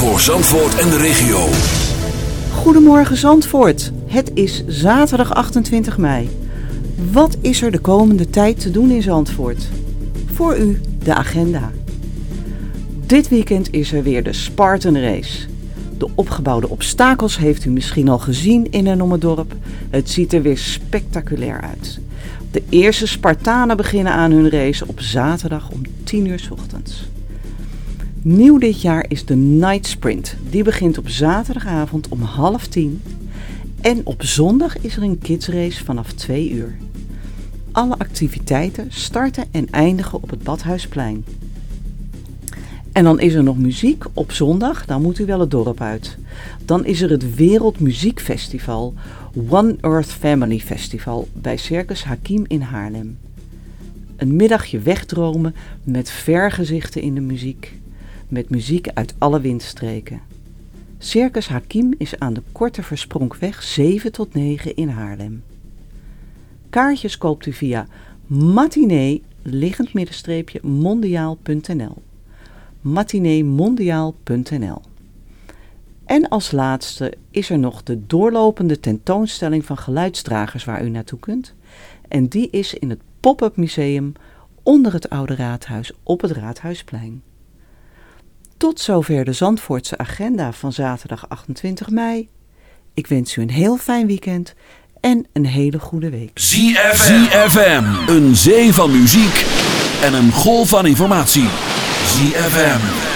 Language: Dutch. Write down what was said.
voor Zandvoort en de regio. Goedemorgen Zandvoort. Het is zaterdag 28 mei. Wat is er de komende tijd te doen in Zandvoort? Voor u de agenda. Dit weekend is er weer de Spartan Race. De opgebouwde obstakels heeft u misschien al gezien in en om het dorp. Het ziet er weer spectaculair uit. De eerste Spartanen beginnen aan hun race op zaterdag om 10 uur 's ochtends. Nieuw dit jaar is de Night Sprint. Die begint op zaterdagavond om half tien. En op zondag is er een kidsrace vanaf 2 uur. Alle activiteiten starten en eindigen op het Badhuisplein. En dan is er nog muziek op zondag, dan moet u wel het dorp uit. Dan is er het Wereldmuziekfestival, One Earth Family Festival bij Circus Hakim in Haarlem. Een middagje wegdromen met vergezichten in de muziek, met muziek uit alle windstreken. Circus Hakim is aan de Korte Versprongweg 7 tot 9 in Haarlem. Kaartjes koopt u via matinee liggend mondiaal.nl En als laatste is er nog de doorlopende tentoonstelling van geluidsdragers waar u naartoe kunt. En die is in het Pop-up Museum onder het Oude Raadhuis op het Raadhuisplein. Tot zover de Zandvoortse agenda van zaterdag 28 mei. Ik wens u een heel fijn weekend en een hele goede week. ZFM. ZFM. Een zee van muziek en een golf van informatie. ZFM.